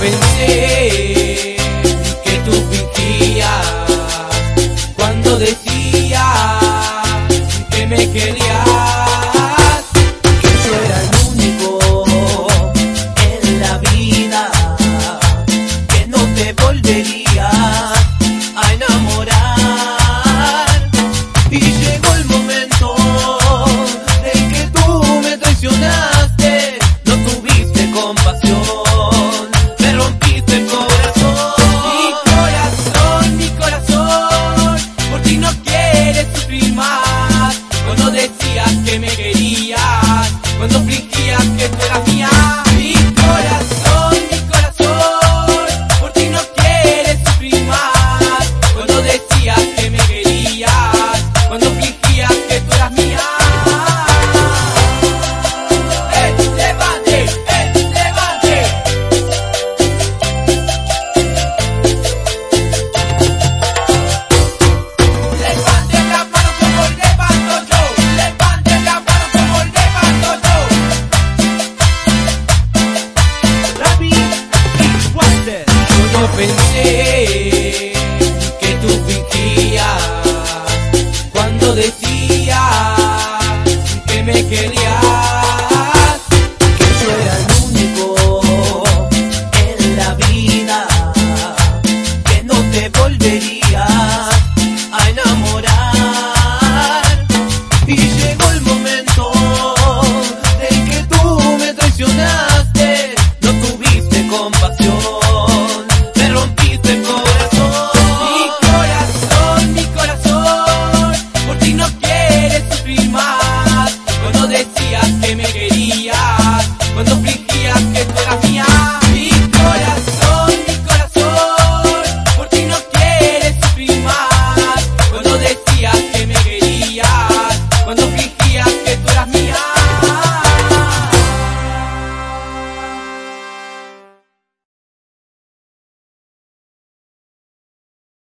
pensé que tú fingías cuando decías que me querías. Que yo era el único en la vida que no te volvería a enamorar. Y llegó el momento en que tú me traicionaste, no tuviste compasión. pensé que tú fingías cuando decías que me querías, que yo era el único en la vida que no te volvería.